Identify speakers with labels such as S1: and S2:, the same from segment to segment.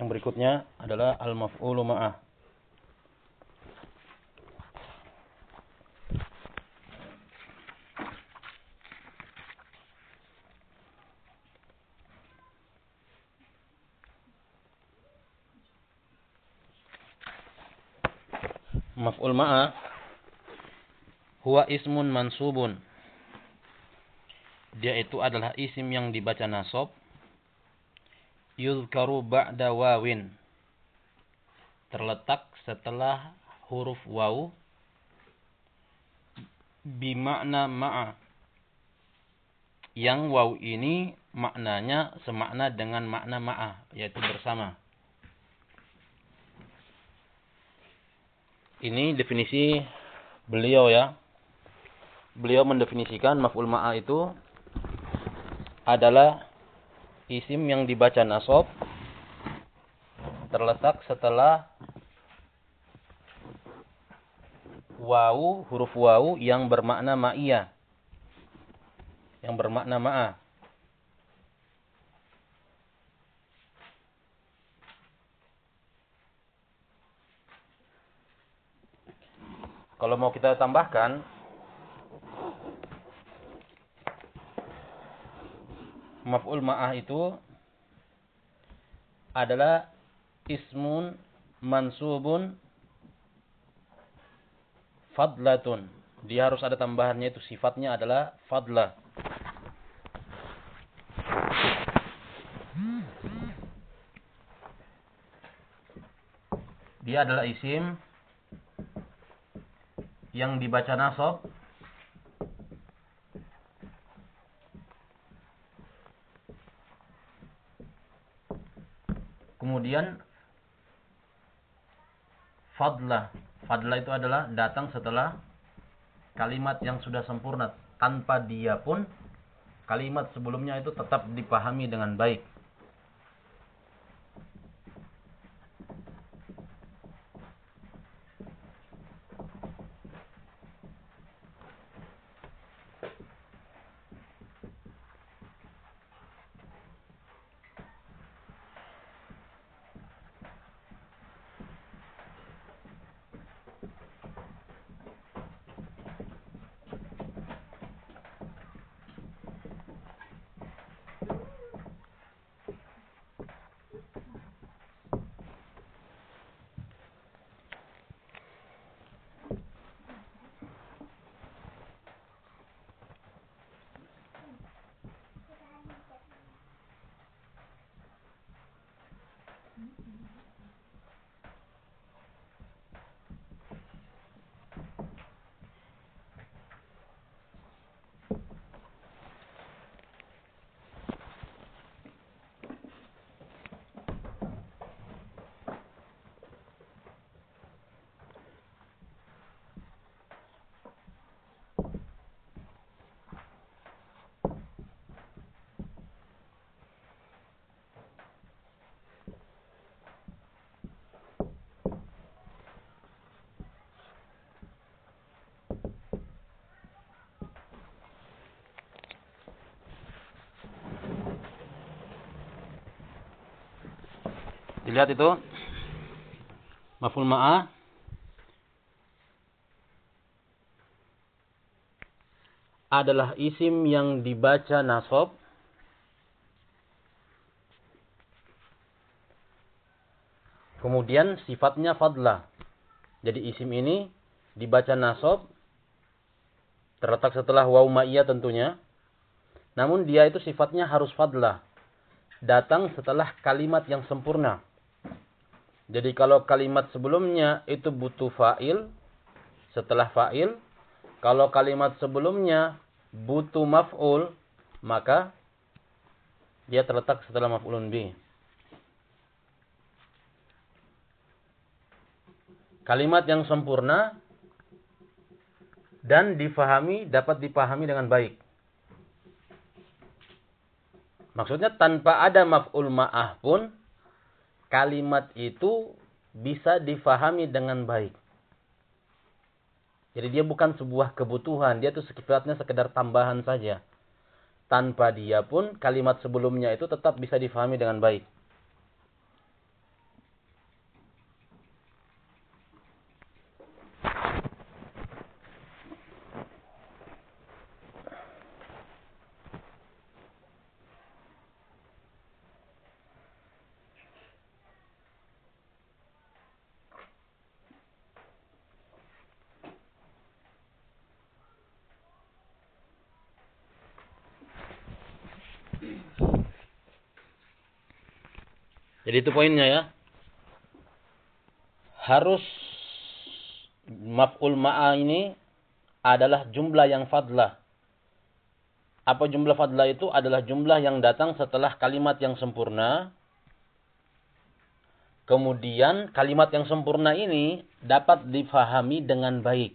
S1: Yang berikutnya adalah al-maf'ulu ma'ah. Maf'ul ma'ah huwa ismun mansubun. Dia itu adalah isim yang dibaca nasab yuzkaru ba'da wawin. Terletak setelah huruf waw bimakna ma'a. Yang waw ini maknanya semakna dengan makna ma'a, yaitu bersama. Ini definisi beliau ya. Beliau mendefinisikan maf'ul ma'a itu adalah isim yang dibaca nasab terletak setelah wawu huruf wawu yang bermakna ma'iyah. Yang bermakna ma'a. Kalau mau kita tambahkan maf'ul ma'ah itu adalah ismun mansubun fadlatun. Dia harus ada tambahannya itu sifatnya adalah fadlah. Dia adalah isim yang dibaca nasab Kemudian fadlah. Fadlah itu adalah datang setelah kalimat yang sudah sempurna. Tanpa dia pun kalimat sebelumnya itu tetap dipahami dengan baik. Dilihat itu. Maful ma'ah. Adalah isim yang dibaca nasab. Kemudian sifatnya fadlah. Jadi isim ini dibaca nasab. Terletak setelah waw ma'iyah tentunya. Namun dia itu sifatnya harus fadlah. Datang setelah kalimat yang sempurna. Jadi kalau kalimat sebelumnya itu butuh fa'il, setelah fa'il, kalau kalimat sebelumnya butuh maf'ul, maka dia terletak setelah maf'ulun bi. Kalimat yang sempurna dan difahami, dapat dipahami dengan baik. Maksudnya tanpa ada maf'ul ma'ah pun, kalimat itu bisa difahami dengan baik. Jadi dia bukan sebuah kebutuhan, dia itu sifatnya sekedar tambahan saja. Tanpa dia pun kalimat sebelumnya itu tetap bisa difahami dengan baik. Jadi itu poinnya ya. Harus maf'ul ma'a ini adalah jumlah yang fadlah. Apa jumlah fadlah itu adalah jumlah yang datang setelah kalimat yang sempurna. Kemudian kalimat yang sempurna ini dapat difahami dengan baik.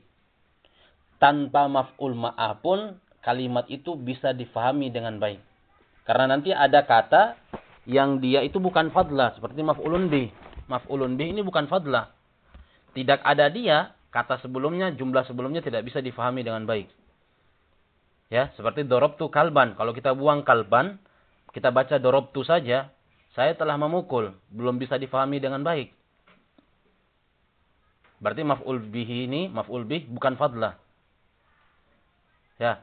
S1: Tanpa maf'ul ma'a pun kalimat itu bisa difahami dengan baik. Karena nanti ada kata yang dia itu bukan fadlah. Seperti maf'ulun bih. Maf'ulun bih ini bukan fadlah. Tidak ada dia, kata sebelumnya, jumlah sebelumnya tidak bisa difahami dengan baik. Ya, seperti dorobtu kalban. Kalau kita buang kalban, kita baca dorobtu saja, saya telah memukul. Belum bisa difahami dengan baik. Berarti maf'ul bih ini, maf'ul bih bukan fadlah. Ya,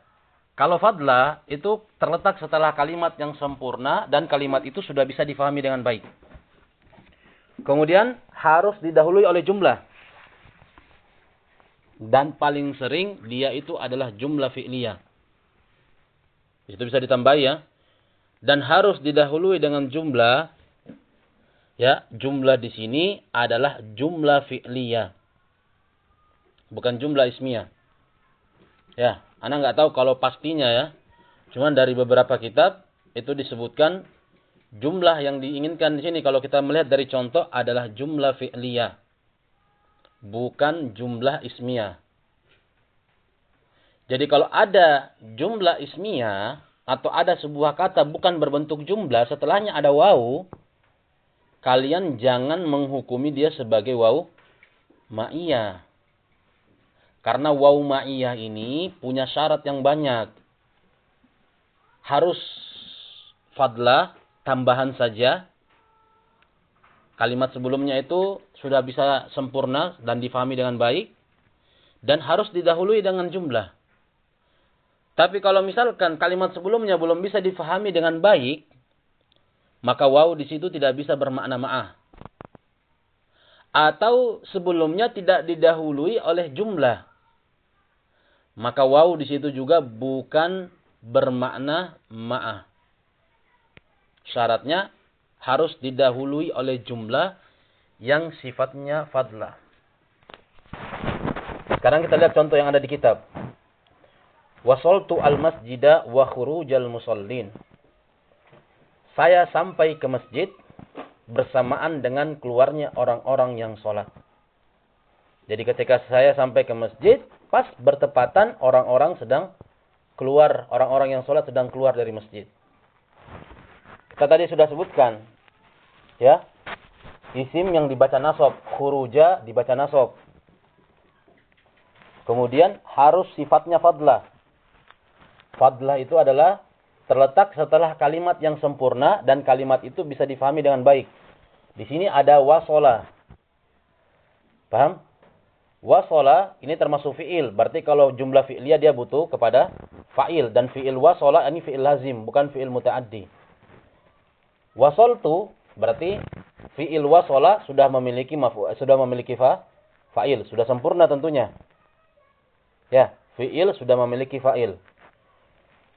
S1: kalau fadla itu terletak setelah kalimat yang sempurna dan kalimat itu sudah bisa difahami dengan baik. Kemudian harus didahului oleh jumlah. Dan paling sering dia itu adalah jumlah fi'liyah. Itu bisa ditambah ya. Dan harus didahului dengan jumlah ya, jumlah di sini adalah jumlah fi'liyah. Bukan jumlah ismiyah. Ya, Anda nggak tahu kalau pastinya ya. Cuman dari beberapa kitab itu disebutkan jumlah yang diinginkan di sini kalau kita melihat dari contoh adalah jumlah fi'liyah. Bukan jumlah ismiyah. Jadi kalau ada jumlah ismiyah atau ada sebuah kata bukan berbentuk jumlah, setelahnya ada waw, kalian jangan menghukumi dia sebagai waw ma'iyah. Karena waw ma'iyah ini punya syarat yang banyak. Harus fadlah, tambahan saja. Kalimat sebelumnya itu sudah bisa sempurna dan difahami dengan baik. Dan harus didahului dengan jumlah. Tapi kalau misalkan kalimat sebelumnya belum bisa difahami dengan baik, maka waw di situ tidak bisa bermakna ma'ah. Atau sebelumnya tidak didahului oleh jumlah maka waw di situ juga bukan bermakna ma'ah. Syaratnya harus didahului oleh jumlah yang sifatnya fadlah. Sekarang kita lihat contoh yang ada di kitab. Wasoltu al-masjida wa khurujal musallin. Saya sampai ke masjid bersamaan dengan keluarnya orang-orang yang sholat. Jadi ketika saya sampai ke masjid, pas bertepatan orang-orang sedang keluar, orang-orang yang sholat sedang keluar dari masjid. Kita tadi sudah sebutkan, ya, isim yang dibaca nasob, khuruja dibaca nasob. Kemudian harus sifatnya fadlah. Fadlah itu adalah terletak setelah kalimat yang sempurna dan kalimat itu bisa difahami dengan baik. Di sini ada wasola. Paham? Wasola ini termasuk fi'il. Berarti kalau jumlah fi'liyah dia butuh kepada fa'il. Dan fi'il wasola ini fi'il lazim. Bukan fi'il muta'addi. Wasoltu berarti fi'il wasola sudah memiliki sudah memiliki fa, fa'il. Sudah sempurna tentunya. Ya, fi'il sudah memiliki fa'il.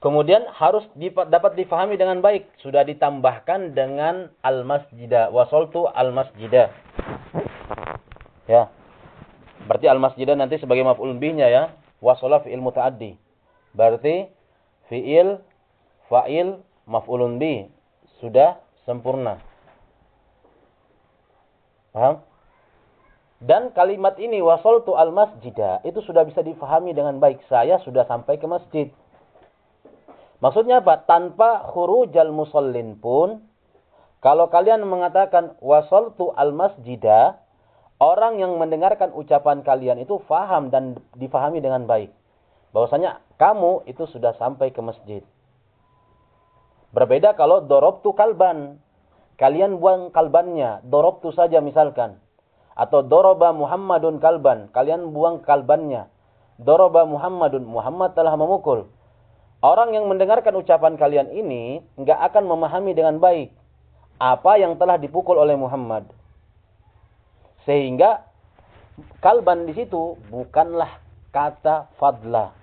S1: Kemudian harus dapat difahami dengan baik. Sudah ditambahkan dengan al-masjidah. Wasoltu al-masjidah. Ya. Berarti al-masjidah nanti sebagai maf'ul bihnya ya. Wasolah fi'il muta'addi. Berarti fi'il, fa'il, maf'ulun bih. Sudah sempurna. Paham? Dan kalimat ini wasoltu al-masjidah. Itu sudah bisa difahami dengan baik. Saya sudah sampai ke masjid. Maksudnya apa? Tanpa khurujal musallin pun. Kalau kalian mengatakan wasoltu al-masjidah orang yang mendengarkan ucapan kalian itu faham dan difahami dengan baik. Bahwasanya kamu itu sudah sampai ke masjid. Berbeda kalau dorobtu kalban. Kalian buang kalbannya. Dorobtu saja misalkan. Atau doroba Muhammadun kalban. Kalian buang kalbannya. Doroba Muhammadun. Muhammad telah memukul. Orang yang mendengarkan ucapan kalian ini nggak akan memahami dengan baik apa yang telah dipukul oleh Muhammad. Sehingga kalban di situ bukanlah kata fadla.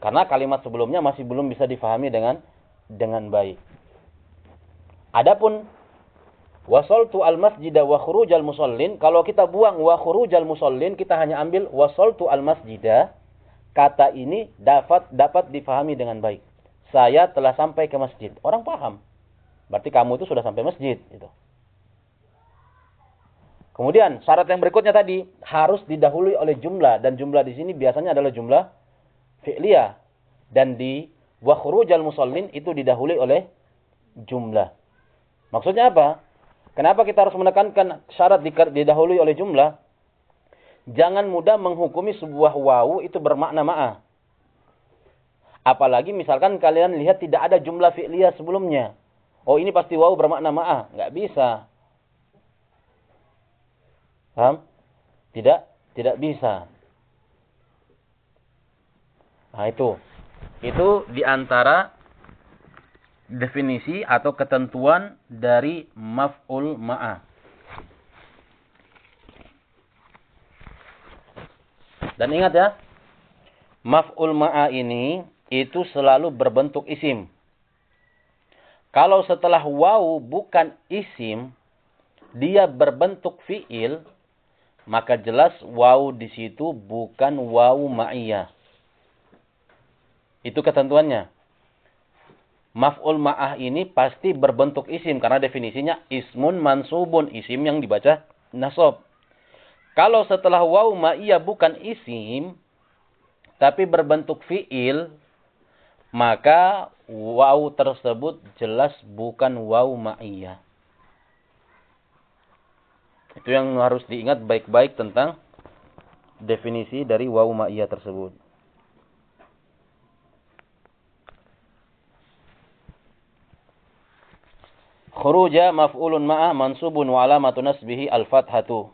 S1: Karena kalimat sebelumnya masih belum bisa difahami dengan dengan baik. Adapun wasaltu al masjidah wa khurujal musallin, kalau kita buang wa khurujal musallin, kita hanya ambil wasaltu al masjidah. Kata ini dapat dapat difahami dengan baik. Saya telah sampai ke masjid. Orang paham. Berarti kamu itu sudah sampai masjid. Itu. Kemudian syarat yang berikutnya tadi harus didahului oleh jumlah dan jumlah di sini biasanya adalah jumlah fi'liyah dan di wa khurujal musallin itu didahului oleh jumlah. Maksudnya apa? Kenapa kita harus menekankan syarat didahului oleh jumlah? Jangan mudah menghukumi sebuah wawu itu bermakna ma'a. Apalagi misalkan kalian lihat tidak ada jumlah fi'liyah sebelumnya. Oh ini pasti wawu bermakna ma'a. Nggak bisa. Paham? Tidak? Tidak bisa. Nah itu. Itu di antara definisi atau ketentuan dari maf'ul ma'a. Dan ingat ya, maf'ul ma'a ini itu selalu berbentuk isim. Kalau setelah waw bukan isim, dia berbentuk fi'il, maka jelas waw di situ bukan waw ma'iyah. Itu ketentuannya maf'ul ma'ah ini pasti berbentuk isim karena definisinya ismun mansubun, isim yang dibaca nasab. Kalau setelah waw ma'iyah bukan isim tapi berbentuk fi'il maka waw tersebut jelas bukan waw ma'iyah. Itu yang harus diingat baik-baik tentang definisi dari waw ma'iyah tersebut. Khuruja maf'ulun ma'a mansubun wa alamatu nasbihi al-fathatu.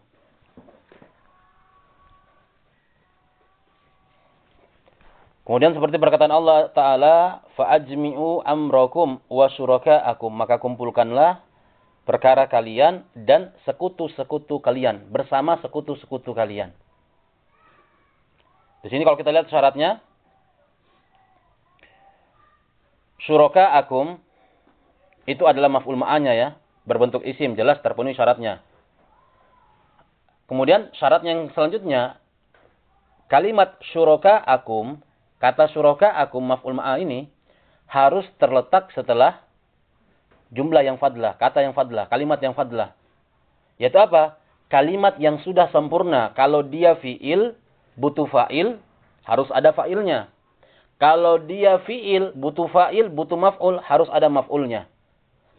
S1: Kemudian seperti perkataan Allah Ta'ala, amrokum wa syuraka'akum. Maka kumpulkanlah perkara kalian dan sekutu-sekutu kalian. Bersama sekutu-sekutu kalian. Di sini kalau kita lihat syaratnya, syuraka'akum itu adalah maf'ul ma'anya ya, berbentuk isim, jelas terpenuhi syaratnya. Kemudian syarat yang selanjutnya kalimat syuroka akum, kata syuroka akum maf'ul ma'a ini harus terletak setelah jumlah yang fadlah, kata yang fadlah, kalimat yang fadlah. Yaitu apa? Kalimat yang sudah sempurna. Kalau dia fi'il, butuh fa'il, harus ada fa'ilnya. Kalau dia fi'il, butuh fa'il, butuh maf'ul, harus ada maf'ulnya.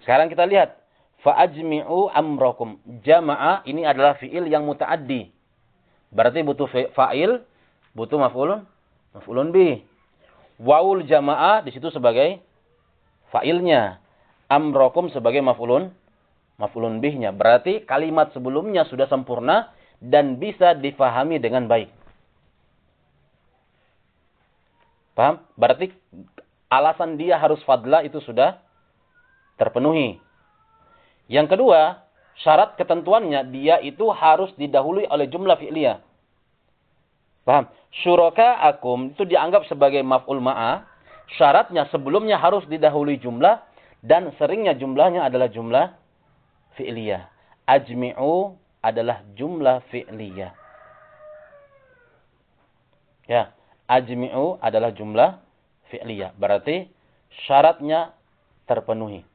S1: Sekarang kita lihat. Fa'ajmi'u amrokum. Jama'a ini adalah fi'il yang muta'addi. Berarti butuh fa'il, butuh maf'ulun, maf'ulun bi. Wawul jama'a di situ sebagai fa'ilnya. Amrokum sebagai maf'ulun, maf'ulun bihnya. Berarti kalimat sebelumnya sudah sempurna dan bisa difahami dengan baik. Paham? Berarti alasan dia harus fadla itu sudah terpenuhi. Yang kedua, syarat ketentuannya dia itu harus didahului oleh jumlah fi'liyah. Paham? Syuraka akum itu dianggap sebagai maf'ul ma'a. Syaratnya sebelumnya harus didahului jumlah dan seringnya jumlahnya adalah jumlah fi'liyah. Ajmi'u adalah jumlah fi'liyah. Ya, ajmi'u adalah jumlah fi'liyah. Berarti syaratnya terpenuhi.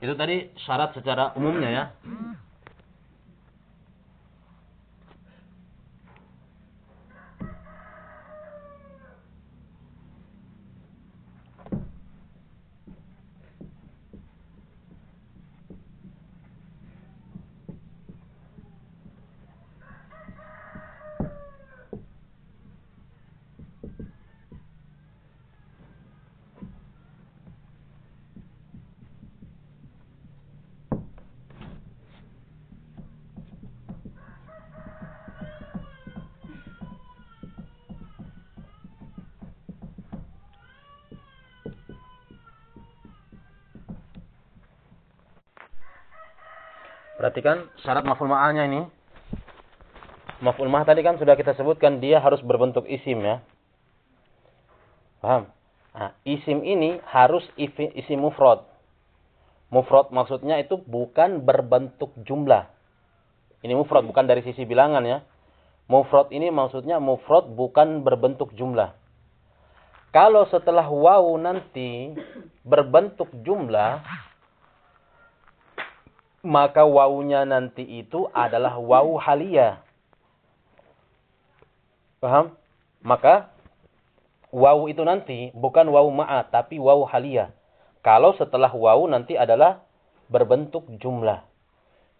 S1: Itu tadi syarat secara umumnya ya. Perhatikan syarat maf'ul ma'ahnya ini. Maf'ul ma'ah tadi kan sudah kita sebutkan dia harus berbentuk isim ya. Paham? Nah, isim ini harus isim mufrad. Mufrad maksudnya itu bukan berbentuk jumlah. Ini mufrad bukan dari sisi bilangan ya. Mufrad ini maksudnya mufrad bukan berbentuk jumlah. Kalau setelah waw nanti berbentuk jumlah, maka wawunya nanti itu adalah wawu halia. Paham? Maka wawu itu nanti bukan wawu ma'a tapi wawu halia. Kalau setelah wawu nanti adalah berbentuk jumlah.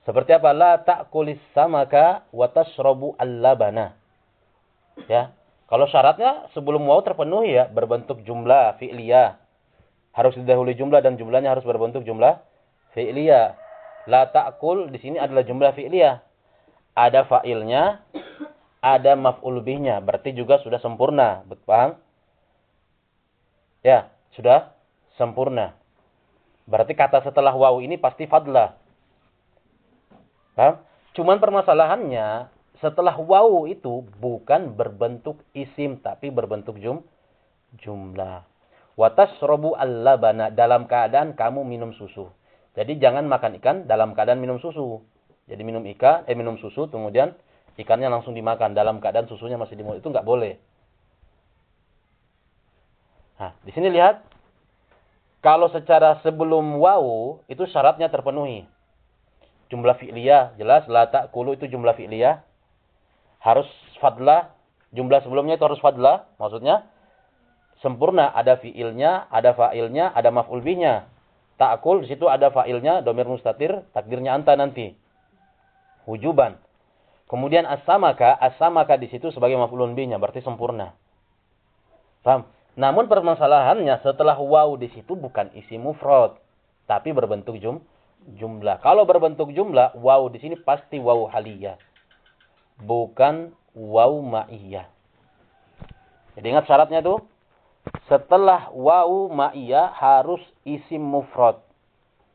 S1: Seperti apa? La ta'kulis samaka wa tashrabu al-labana. Ya. Kalau syaratnya sebelum wawu terpenuhi ya berbentuk jumlah fi'liyah. Harus didahului jumlah dan jumlahnya harus berbentuk jumlah fi'liyah. La ta'kul di sini adalah jumlah fi'liyah. Ada fa'ilnya, ada maf'ul bihnya. Berarti juga sudah sempurna. Paham? Ya, sudah sempurna. Berarti kata setelah waw ini pasti fadlah. Paham? Cuman permasalahannya, setelah waw itu bukan berbentuk isim, tapi berbentuk jum, jumlah. Robu al-labana. Dalam keadaan kamu minum susu. Jadi jangan makan ikan dalam keadaan minum susu. Jadi minum ikan, eh minum susu, kemudian ikannya langsung dimakan dalam keadaan susunya masih di mulut itu nggak boleh. Nah, di sini lihat kalau secara sebelum wau itu syaratnya terpenuhi. Jumlah fi'liyah jelas la ta'kulu itu jumlah fi'liyah. Harus fadlah, jumlah sebelumnya itu harus fadlah, maksudnya sempurna ada fi'ilnya, ada fa'ilnya, ada maf'ul bihnya. Ta'kul di situ ada fa'ilnya domir mustatir, takdirnya anta nanti. Hujuban. Kemudian as-samaka, as-samaka di situ sebagai maf'ulun bihnya, berarti sempurna. Paham? Namun permasalahannya setelah waw di situ bukan isi mufrad, tapi berbentuk jum, jumlah. Kalau berbentuk jumlah, waw di sini pasti waw haliyah. Bukan waw ma'iyah. Jadi ingat syaratnya tuh setelah wawu ma'iyah harus isim mufrad.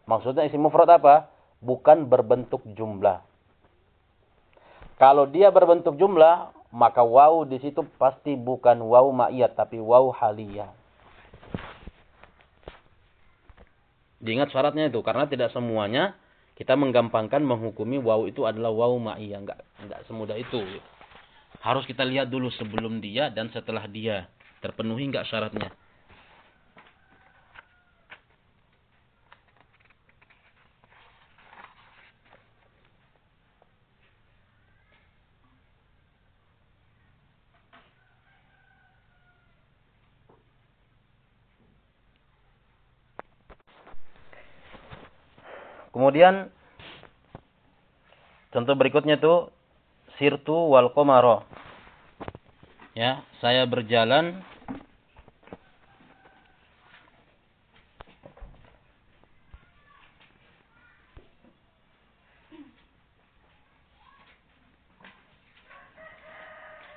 S1: Maksudnya isim mufrad apa? Bukan berbentuk jumlah. Kalau dia berbentuk jumlah, maka wawu di situ pasti bukan wawu ma'iyah tapi wawu haliyah. Diingat syaratnya itu karena tidak semuanya kita menggampangkan menghukumi wawu itu adalah wawu ma'iyah, enggak enggak semudah itu. Harus kita lihat dulu sebelum dia dan setelah dia. Terpenuhi enggak syaratnya? Kemudian contoh berikutnya itu sirtu wal komaro. Ya, saya berjalan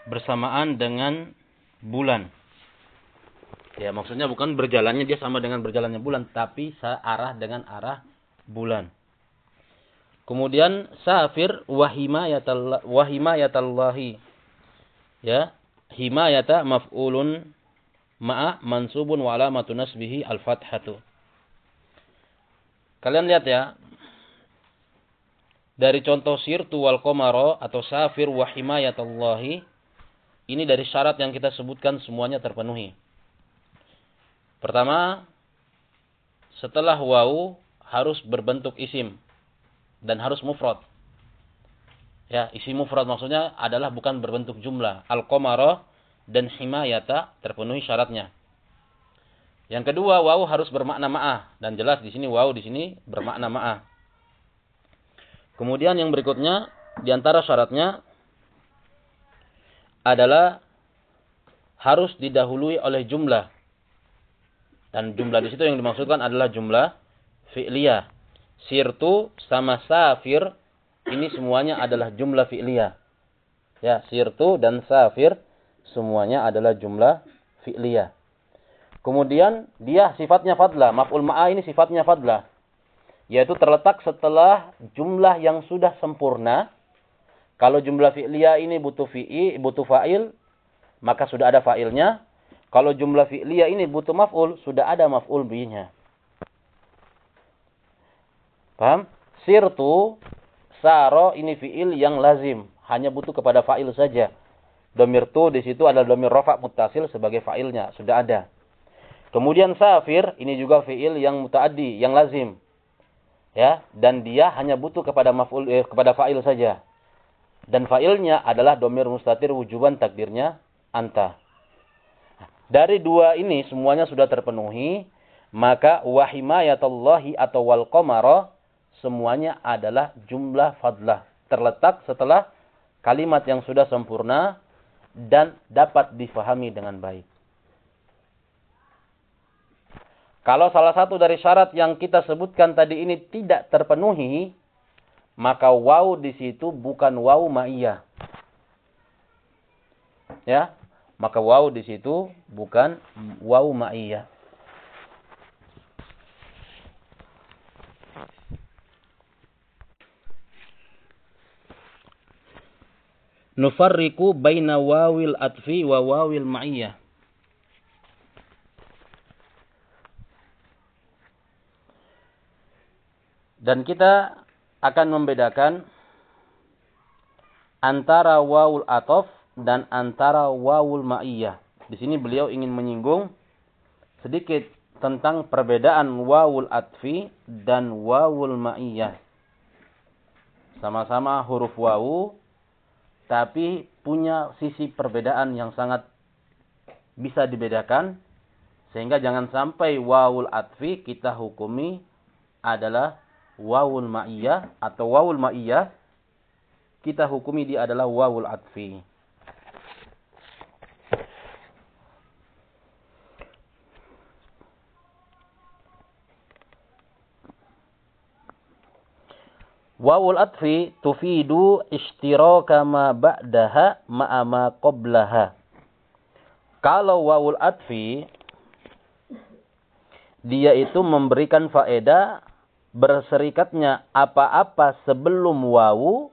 S1: bersamaan dengan bulan. Ya, maksudnya bukan berjalannya dia sama dengan berjalannya bulan, tapi searah dengan arah bulan. Kemudian safir wahimayatallahi wahimayatallahi. Ya, himayata maf'ulun ma'a mansubun wa alamatu nasbihi al-fathatu. Kalian lihat ya. Dari contoh sirtu wal komaro atau safir wahimayatallahi ini dari syarat yang kita sebutkan semuanya terpenuhi. Pertama, setelah wawu harus berbentuk isim dan harus mufrad. Ya, isim mufrad maksudnya adalah bukan berbentuk jumlah. Al-qamara dan himayata terpenuhi syaratnya. Yang kedua, wawu harus bermakna ma'ah dan jelas di sini wawu di sini bermakna ma'ah. Kemudian yang berikutnya di antara syaratnya adalah harus didahului oleh jumlah. Dan jumlah di situ yang dimaksudkan adalah jumlah fi'liyah. Sirtu sama safir ini semuanya adalah jumlah fi'liyah. Ya, sirtu dan safir semuanya adalah jumlah fi'liyah. Kemudian dia sifatnya fadlah, maf'ul ma'a ini sifatnya fadlah. Yaitu terletak setelah jumlah yang sudah sempurna. Kalau jumlah fi'liyah ini butuh fi'i, butuh fa'il, maka sudah ada fa'ilnya. Kalau jumlah fi'liyah ini butuh maf'ul, sudah ada maf'ul bihinya. Paham? Sirtu, saro ini fi'il yang lazim. Hanya butuh kepada fa'il saja. Domir tu di situ adalah domir rofa mutasil sebagai fa'ilnya. Sudah ada. Kemudian safir, ini juga fi'il yang mutaaddi, yang lazim ya dan dia hanya butuh kepada maf'ul eh, kepada fa'il saja dan fa'ilnya adalah domir mustatir wujuban takdirnya anta dari dua ini semuanya sudah terpenuhi maka wahimayatullahi atau wal qamara semuanya adalah jumlah fadlah terletak setelah kalimat yang sudah sempurna dan dapat difahami dengan baik Kalau salah satu dari syarat yang kita sebutkan tadi ini tidak terpenuhi, maka waw di situ bukan waw ma'iyah. Ya, maka waw di situ bukan waw ma'iyah. Nufarriku baina wawil atfi wa wawil ma'iyah. Dan kita akan membedakan antara wawul atof dan antara wawul ma'iyah. Di sini beliau ingin menyinggung sedikit tentang perbedaan wawul atfi dan wawul ma'iyah. Sama-sama huruf wawu, tapi punya sisi perbedaan yang sangat bisa dibedakan. Sehingga jangan sampai wawul atfi kita hukumi adalah wawul ma'iyah atau wawul ma'iyah kita hukumi dia adalah wawul atfi. Wawul atfi tufidu ishtiraka ma ba'daha ma'a ma qablaha. Kalau wawul atfi dia itu memberikan faedah berserikatnya apa-apa sebelum wawu,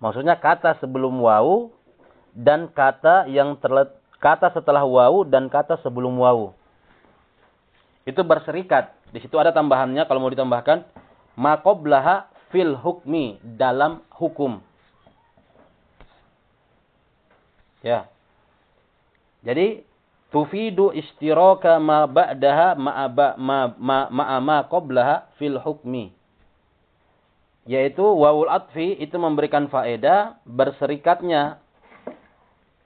S1: maksudnya kata sebelum wawu dan kata yang terlet, kata setelah wawu dan kata sebelum wawu. Itu berserikat. Di situ ada tambahannya kalau mau ditambahkan maqoblaha fil hukmi dalam hukum. Ya. Jadi tufidu istiraka ma ba'daha ma ma ma ma, ma qablaha fil hukmi yaitu wawul atfi itu memberikan faedah berserikatnya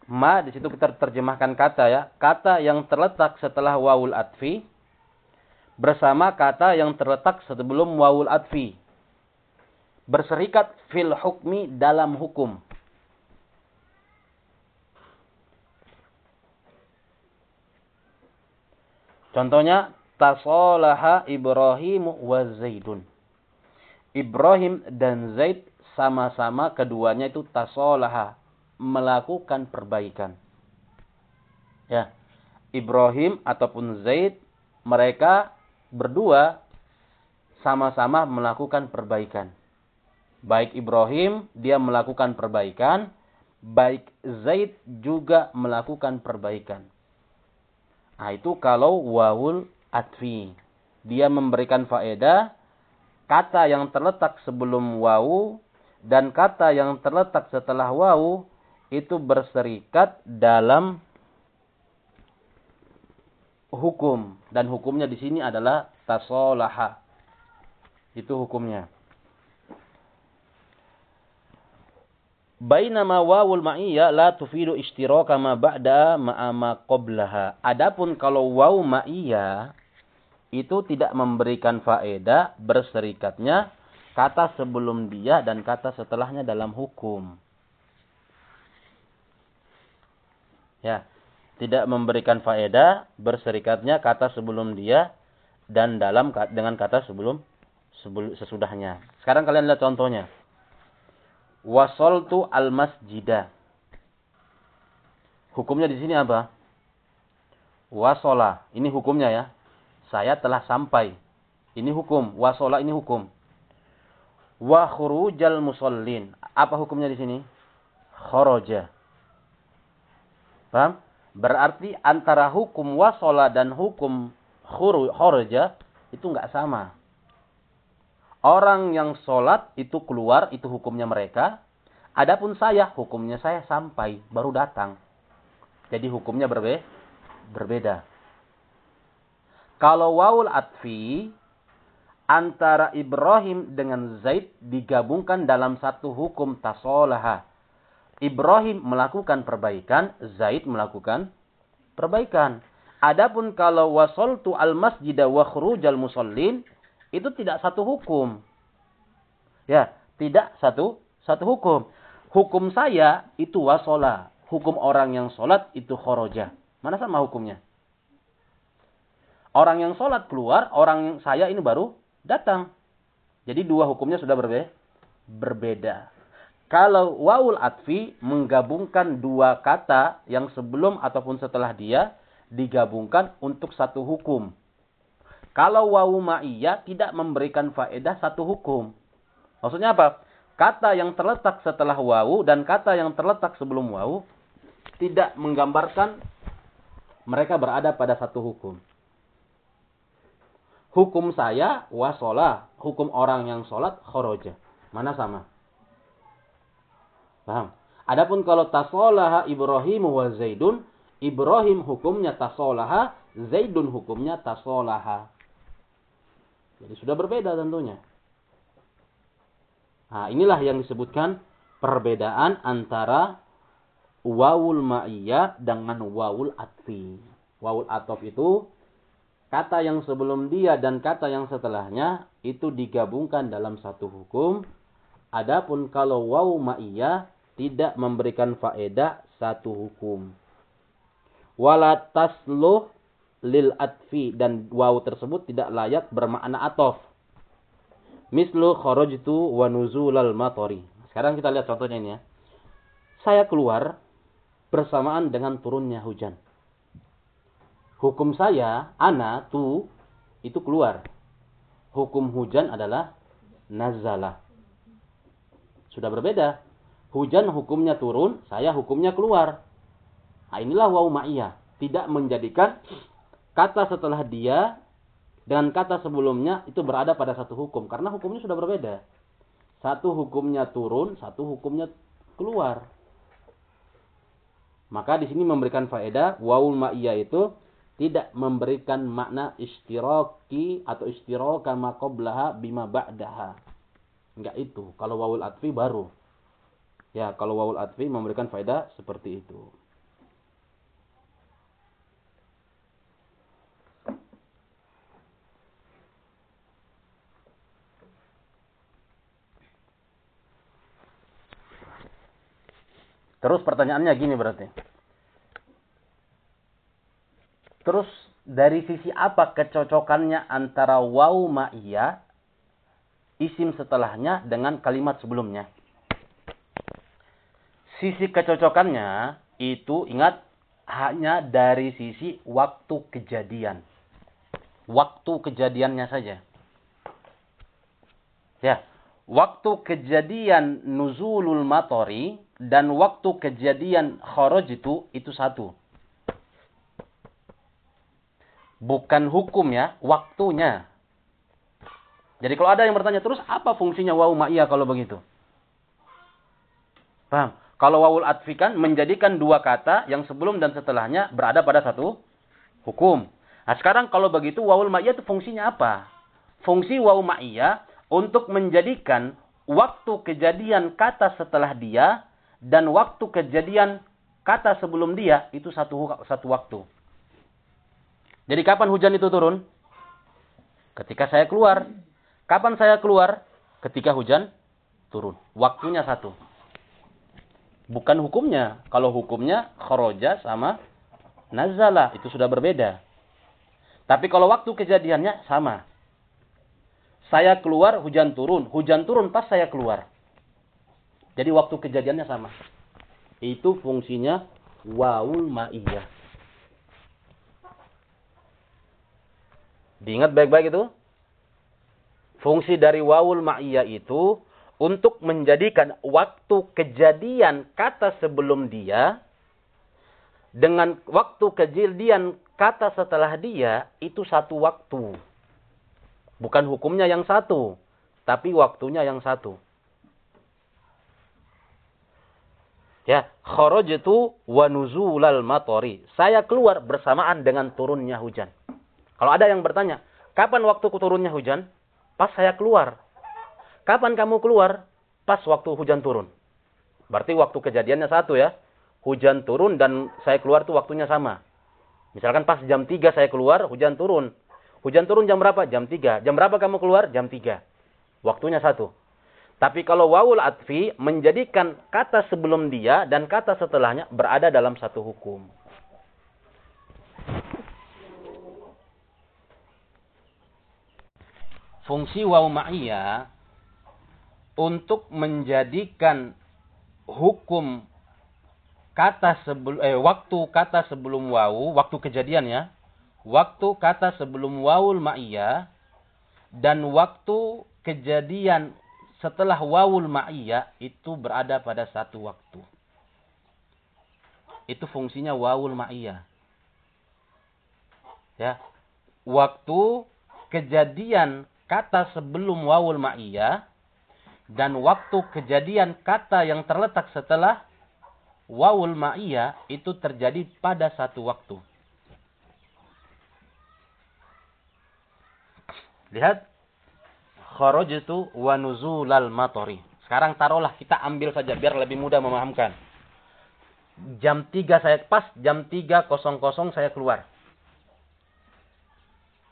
S1: ma di situ kita terjemahkan kata ya kata yang terletak setelah wawul atfi bersama kata yang terletak sebelum wawul atfi berserikat fil hukmi dalam hukum Contohnya tasolaha Ibrahim wa Zaidun. Ibrahim dan Zaid sama-sama keduanya itu tasolaha melakukan perbaikan. Ya. Ibrahim ataupun Zaid mereka berdua sama-sama melakukan perbaikan. Baik Ibrahim dia melakukan perbaikan, baik Zaid juga melakukan perbaikan. Nah, itu kalau wawul atfi. Dia memberikan faedah kata yang terletak sebelum wawu dan kata yang terletak setelah wawu itu berserikat dalam hukum dan hukumnya di sini adalah tasolaha. Itu hukumnya. Bainama wawul ma'iyya la tufidu ishtiraka ma ba'da ma'ama qablaha. Adapun kalau waw ma'iyya itu tidak memberikan faedah berserikatnya kata sebelum dia dan kata setelahnya dalam hukum. Ya, tidak memberikan faedah berserikatnya kata sebelum dia dan dalam dengan kata sebelum sesudahnya. Sekarang kalian lihat contohnya wasoltu al masjidah. Hukumnya di sini apa? Wasola. Ini hukumnya ya. Saya telah sampai. Ini hukum. Wasola ini hukum. Wa khurujal musallin. Apa hukumnya di sini? Khoroja. Paham? Berarti antara hukum wasola dan hukum khoroja itu enggak sama. Orang yang sholat itu keluar, itu hukumnya mereka. Adapun saya, hukumnya saya sampai, baru datang. Jadi hukumnya berbe berbeda. Kalau wawul atfi, antara Ibrahim dengan Zaid digabungkan dalam satu hukum tasolaha. Ibrahim melakukan perbaikan, Zaid melakukan perbaikan. Adapun kalau wasoltu al masjidah wa khurujal musallin, itu tidak satu hukum. Ya, tidak satu satu hukum. Hukum saya itu wasola. Hukum orang yang sholat itu khoroja. Mana sama hukumnya? Orang yang sholat keluar, orang yang saya ini baru datang. Jadi dua hukumnya sudah berbe berbeda. Kalau wawul atfi menggabungkan dua kata yang sebelum ataupun setelah dia digabungkan untuk satu hukum. Kalau wawu ma'iyah tidak memberikan faedah satu hukum. Maksudnya apa? Kata yang terletak setelah wawu dan kata yang terletak sebelum wawu tidak menggambarkan mereka berada pada satu hukum. Hukum saya wasola, hukum orang yang sholat khoroja. Mana sama? Paham? Adapun kalau tasolaha Ibrahim wa Zaidun, Ibrahim hukumnya tasolaha, Zaidun hukumnya tasolaha. Jadi sudah berbeda tentunya. Nah, inilah yang disebutkan perbedaan antara wawul ma'iyah dengan wawul atfi. Wawul atof itu kata yang sebelum dia dan kata yang setelahnya itu digabungkan dalam satu hukum. Adapun kalau wawu ma'iyah tidak memberikan faedah satu hukum. Wala tasluh lil atfi dan waw tersebut tidak layak bermakna atof. Mislu kharajtu wa nuzulal matori. Sekarang kita lihat contohnya ini ya. Saya keluar bersamaan dengan turunnya hujan. Hukum saya, ana, tu, itu keluar. Hukum hujan adalah nazalah. Sudah berbeda. Hujan hukumnya turun, saya hukumnya keluar. Nah, inilah waw ma'iyah. Tidak menjadikan kata setelah dia dengan kata sebelumnya itu berada pada satu hukum karena hukumnya sudah berbeda. Satu hukumnya turun, satu hukumnya keluar. Maka di sini memberikan faedah waul ma'iyah itu tidak memberikan makna istiraki atau istiraka maqablaha bima ba'daha. Enggak itu. Kalau wawul atfi baru. Ya, kalau wawul atfi memberikan faedah seperti itu. Terus pertanyaannya gini berarti. Terus dari sisi apa kecocokannya antara waw ma'iyah isim setelahnya dengan kalimat sebelumnya? Sisi kecocokannya itu ingat hanya dari sisi waktu kejadian. Waktu kejadiannya saja. Ya, waktu kejadian nuzulul matori dan waktu kejadian kharaj itu itu satu. Bukan hukum ya, waktunya. Jadi kalau ada yang bertanya terus apa fungsinya wawu ma'iyah kalau begitu? Paham? Kalau wawul atfikan menjadikan dua kata yang sebelum dan setelahnya berada pada satu hukum. Nah sekarang kalau begitu wawul ma'iyah itu fungsinya apa? Fungsi wawu ma'iyah untuk menjadikan waktu kejadian kata setelah dia dan waktu kejadian kata sebelum dia itu satu satu waktu. Jadi kapan hujan itu turun? Ketika saya keluar. Kapan saya keluar? Ketika hujan turun. Waktunya satu. Bukan hukumnya. Kalau hukumnya khoroja sama nazala. Itu sudah berbeda. Tapi kalau waktu kejadiannya sama. Saya keluar, hujan turun. Hujan turun pas saya keluar. Jadi waktu kejadiannya sama. Itu fungsinya wawul ma'iyah. Diingat baik-baik itu? Fungsi dari wawul ma'iyah itu untuk menjadikan waktu kejadian kata sebelum dia dengan waktu kejadian kata setelah dia itu satu waktu. Bukan hukumnya yang satu, tapi waktunya yang satu. Ya, kharajtu wa nuzulal matori. Saya keluar bersamaan dengan turunnya hujan. Kalau ada yang bertanya, kapan waktu turunnya hujan? Pas saya keluar. Kapan kamu keluar? Pas waktu hujan turun. Berarti waktu kejadiannya satu ya. Hujan turun dan saya keluar itu waktunya sama. Misalkan pas jam 3 saya keluar, hujan turun. Hujan turun jam berapa? Jam 3. Jam berapa kamu keluar? Jam 3. Waktunya satu. Tapi kalau wawul atfi menjadikan kata sebelum dia dan kata setelahnya berada dalam satu hukum. Fungsi waw ma'iyah untuk menjadikan hukum kata sebelum eh waktu kata sebelum wawu, waktu kejadian ya, waktu kata sebelum wawul ma'iyah dan waktu kejadian setelah wawul ma'iyah itu berada pada satu waktu. Itu fungsinya wawul ma'iyah. Ya. Waktu kejadian kata sebelum wawul ma'iyah dan waktu kejadian kata yang terletak setelah wawul ma'iyah itu terjadi pada satu waktu. Lihat. Kharajtu wa nuzulal matori. Sekarang taruhlah kita ambil saja biar lebih mudah memahamkan. Jam 3 saya pas jam 3.00 saya keluar.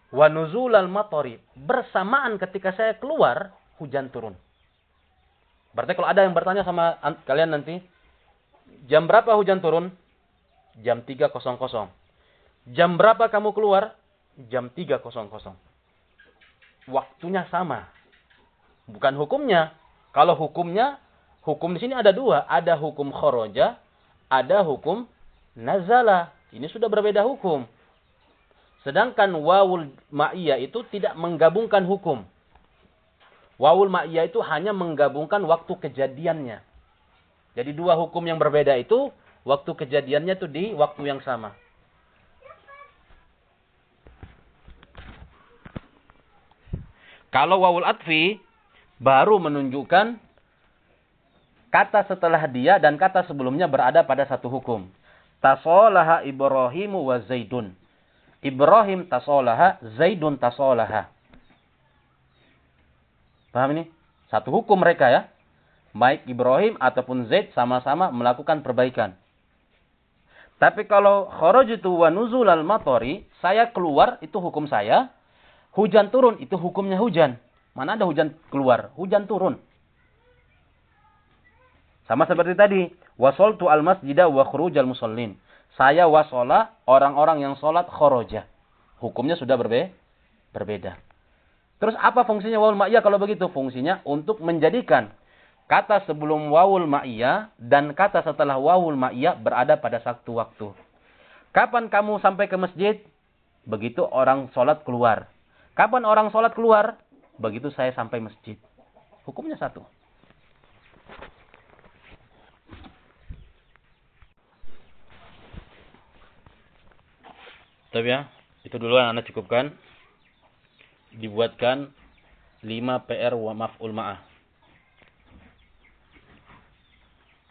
S1: Wa nuzulal matori. Bersamaan ketika saya keluar, hujan turun. Berarti kalau ada yang bertanya sama kalian nanti, jam berapa hujan turun? Jam 3.00. Jam berapa kamu keluar? Jam 3.00 waktunya sama. Bukan hukumnya. Kalau hukumnya, hukum di sini ada dua. Ada hukum khoroja, ada hukum nazala. Ini sudah berbeda hukum. Sedangkan wawul ma'iyah itu tidak menggabungkan hukum. Wawul ma'iyah itu hanya menggabungkan waktu kejadiannya. Jadi dua hukum yang berbeda itu, waktu kejadiannya itu di waktu yang sama. Kalau wawul atfi baru menunjukkan kata setelah dia dan kata sebelumnya berada pada satu hukum. Tasolaha Ibrahimu wa Zaidun. Ibrahim tasolaha, Zaidun tasolaha. Paham ini? Satu hukum mereka ya. Baik Ibrahim ataupun Zaid sama-sama melakukan perbaikan. Tapi kalau kharajtu wa nuzulal matori, saya keluar itu hukum saya. Hujan turun itu hukumnya hujan. Mana ada hujan keluar? Hujan turun. Sama seperti tadi, wasoltu al masjidah wa khurujal musallin. Saya wasola orang-orang yang sholat khoroja. Hukumnya sudah berbe berbeda. Terus apa fungsinya wawul ma'iyah kalau begitu? Fungsinya untuk menjadikan kata sebelum wawul ma'iyah dan kata setelah wawul ma'iyah berada pada satu waktu. Kapan kamu sampai ke masjid? Begitu orang sholat keluar. Kapan orang sholat keluar? Begitu saya sampai masjid. Hukumnya satu. Tapi ya, itu dulu yang Anda cukupkan. Dibuatkan 5 PR wa maf'ul ma'ah.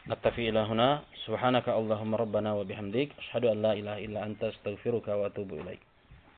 S1: نكتفي إلى هنا سبحانك اللهم ربنا وبحمدك أشهد أن لا إله إلا أنت استغفرك وأتوب إليك